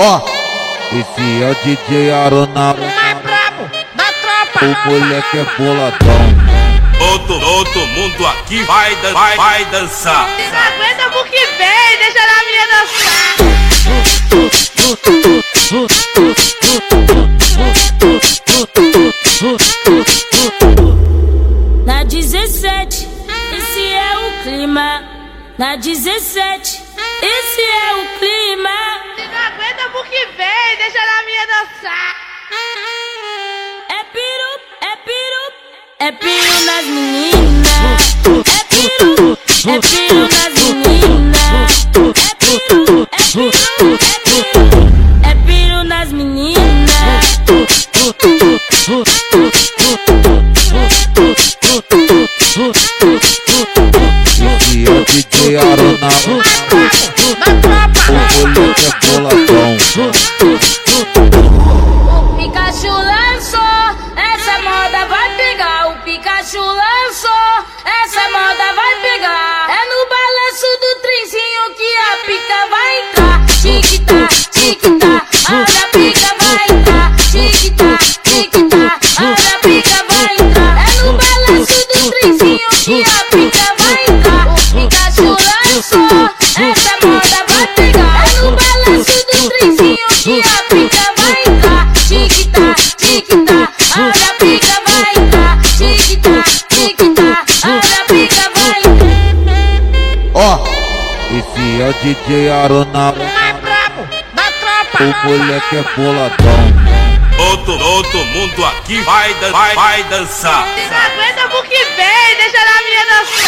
Ó, esse é o DJ Aronaro. mais brabo da tropa. O moleque é boladão. Todo, todo mundo aqui vai, dan vai, vai dançar. Se não aguenta pro que vem, deixa na minha dançar. Na 17, esse é o clima. Na 17, esse é o clima. Se não aguenta pro é piru nas meninas. É piru, é piru nas meninas. É piru, é piru, é piru, é nas meninas. É o DJ tropa. O moleque é boladão. Trenzinho que a pica vai entrar. O Pikachu lançou, essa moda vai pegar. É no balanço do trenzinho que a pica vai entrar. Tic-tac, tic-tac, a pica vai entrar. Tic-tac, tic-tac, a pica vai entrar. Ó, esse é o DJ tropa. O moleque é boladão. Todo, todo mundo aqui vai, dan vai, vai dançar. Se não aguenta pro que vem, deixa na